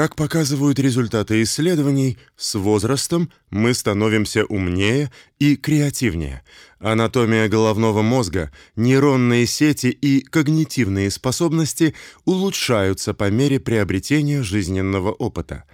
Как показывают результаты исследований, с возрастом мы становимся умнее и креативнее. Анатомия головного мозга, нейронные сети и когнитивные способности улучшаются по мере приобретения жизненного опыта.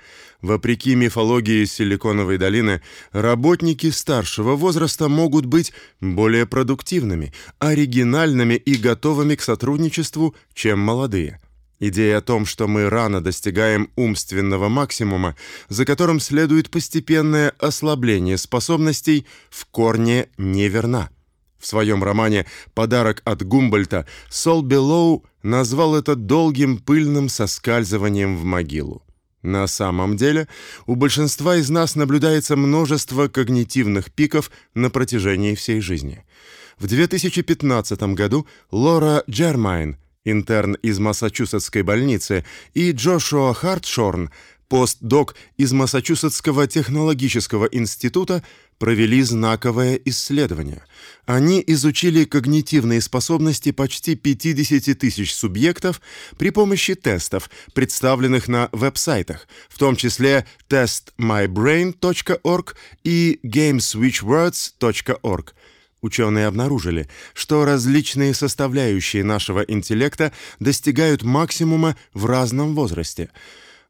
Вопреки мифологии Силиконовой долины, работники старшего возраста могут быть более продуктивными, оригинальными и готовыми к сотрудничеству, чем молодые. Идея о том, что мы рано достигаем умственного максимума, за которым следует постепенное ослабление способностей, в корне неверна. В своем романе Подарок от Гумбольдта Сол Белоу назвал это долгим пыльным соскальзыванием в могилу. На самом деле, у большинства из нас наблюдается множество когнитивных пиков на протяжении всей жизни. В 2015 году Лора Джермайн интерн из Массачусетской больницы, и Джошуа Хартшорн, постдок из Массачусетского технологического института, провели знаковое исследование. Они изучили когнитивные способности почти 50 тысяч субъектов при помощи тестов, представленных на веб-сайтах, в том числе testmybrain.org и gameswitchwords.org. Ученые обнаружили, что различные составляющие нашего интеллекта достигают максимума в разном возрасте.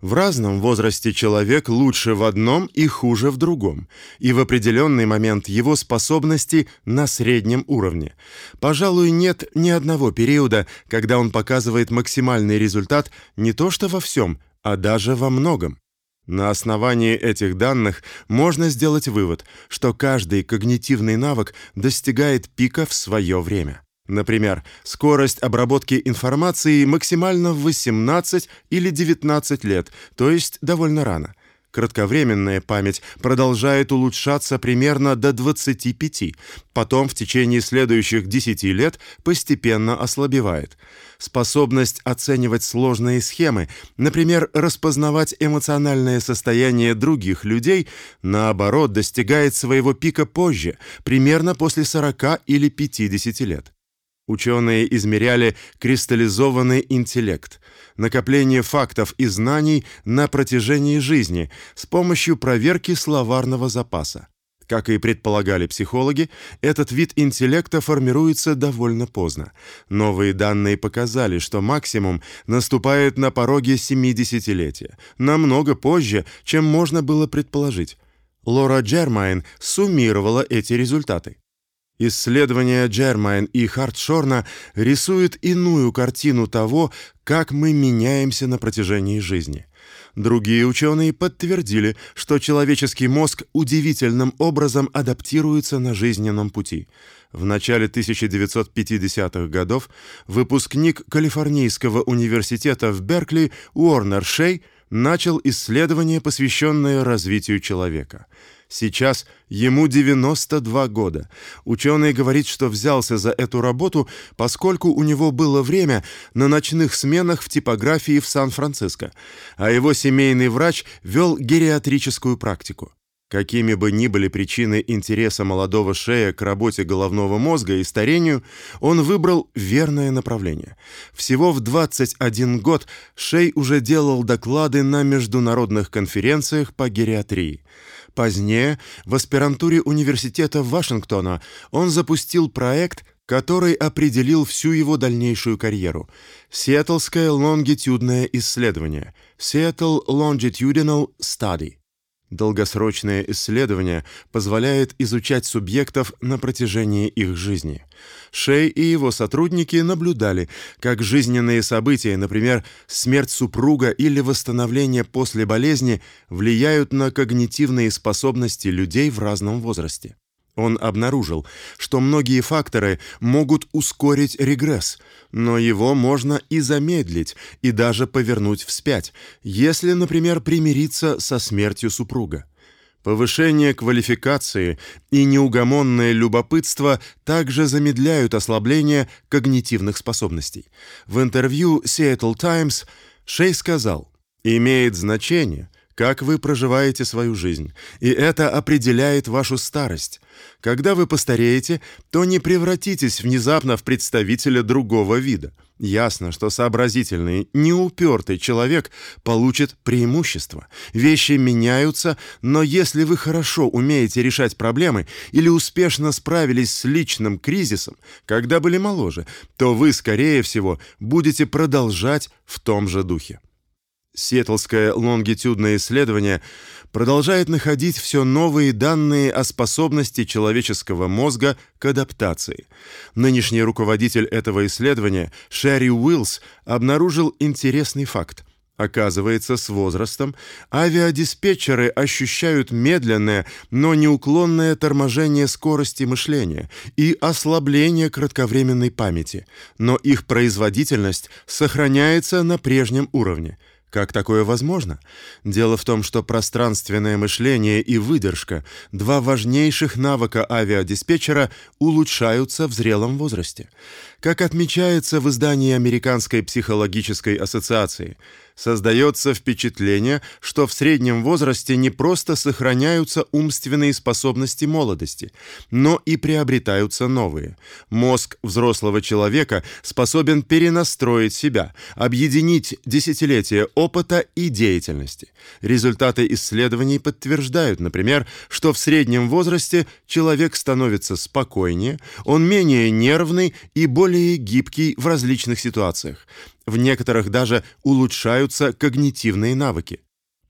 В разном возрасте человек лучше в одном и хуже в другом, и в определенный момент его способности на среднем уровне. Пожалуй, нет ни одного периода, когда он показывает максимальный результат не то что во всем, а даже во многом. На основании этих данных можно сделать вывод, что каждый когнитивный навык достигает пика в свое время. Например, скорость обработки информации максимально в 18 или 19 лет, то есть довольно рано. Кратковременная память продолжает улучшаться примерно до 25, потом в течение следующих 10 лет постепенно ослабевает. Способность оценивать сложные схемы, например, распознавать эмоциональное состояние других людей, наоборот, достигает своего пика позже, примерно после 40 или 50 лет. Ученые измеряли кристаллизованный интеллект, накопление фактов и знаний на протяжении жизни с помощью проверки словарного запаса. Как и предполагали психологи, этот вид интеллекта формируется довольно поздно. Новые данные показали, что максимум наступает на пороге 70-летия, намного позже, чем можно было предположить. Лора Джермайн суммировала эти результаты. Исследования Джермайн и Хартшорна рисуют иную картину того, как мы меняемся на протяжении жизни. Другие ученые подтвердили, что человеческий мозг удивительным образом адаптируется на жизненном пути. В начале 1950-х годов выпускник Калифорнийского университета в Беркли Уорнер Шей начал исследование, посвященное развитию человека – Сейчас ему 92 года. Ученый говорит, что взялся за эту работу, поскольку у него было время на ночных сменах в типографии в Сан-Франциско, а его семейный врач вел гериатрическую практику. Какими бы ни были причины интереса молодого Шея к работе головного мозга и старению, он выбрал верное направление. Всего в 21 год Шей уже делал доклады на международных конференциях по гериатрии. Позднее, в аспирантуре университета Вашингтона, он запустил проект, который определил всю его дальнейшую карьеру. Сиэтлское лонгитюдное исследование. Seattle Longitudinal Study. Долгосрочное исследование позволяет изучать субъектов на протяжении их жизни. Шей и его сотрудники наблюдали, как жизненные события, например, смерть супруга или восстановление после болезни, влияют на когнитивные способности людей в разном возрасте. Он обнаружил, что многие факторы могут ускорить регресс, но его можно и замедлить, и даже повернуть вспять, если, например, примириться со смертью супруга. Повышение квалификации и неугомонное любопытство также замедляют ослабление когнитивных способностей. В интервью Seattle Times Шей сказал: "Имеет значение, как вы проживаете свою жизнь, и это определяет вашу старость. Когда вы постареете, то не превратитесь внезапно в представителя другого вида. Ясно, что сообразительный, неупертый человек получит преимущество. Вещи меняются, но если вы хорошо умеете решать проблемы или успешно справились с личным кризисом, когда были моложе, то вы, скорее всего, будете продолжать в том же духе. Сиэтлское лонгитюдное исследование продолжает находить все новые данные о способности человеческого мозга к адаптации. Нынешний руководитель этого исследования, Шерри Уиллс, обнаружил интересный факт. Оказывается, с возрастом авиадиспетчеры ощущают медленное, но неуклонное торможение скорости мышления и ослабление кратковременной памяти, но их производительность сохраняется на прежнем уровне. Как такое возможно? Дело в том, что пространственное мышление и выдержка, два важнейших навыка авиадиспетчера, улучшаются в зрелом возрасте. Как отмечается в издании Американской психологической ассоциации, создается впечатление, что в среднем возрасте не просто сохраняются умственные способности молодости, но и приобретаются новые. Мозг взрослого человека способен перенастроить себя, объединить десятилетия опыта и деятельности. Результаты исследований подтверждают, например, что в среднем возрасте человек становится спокойнее, он менее нервный и более гибкий в различных ситуациях. В некоторых даже улучшаются когнитивные навыки.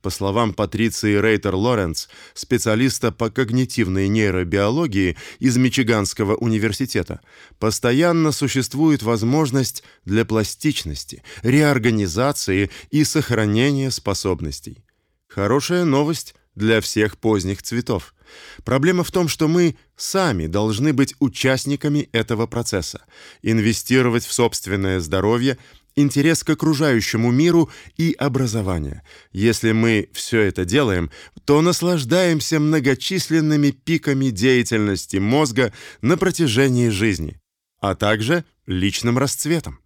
По словам Патриции Рейтер Лоренц, специалиста по когнитивной нейробиологии из Мичиганского университета, постоянно существует возможность для пластичности, реорганизации и сохранения способностей. Хорошая новость для всех поздних цветов. Проблема в том, что мы сами должны быть участниками этого процесса, инвестировать в собственное здоровье интерес к окружающему миру и образование. Если мы все это делаем, то наслаждаемся многочисленными пиками деятельности мозга на протяжении жизни, а также личным расцветом.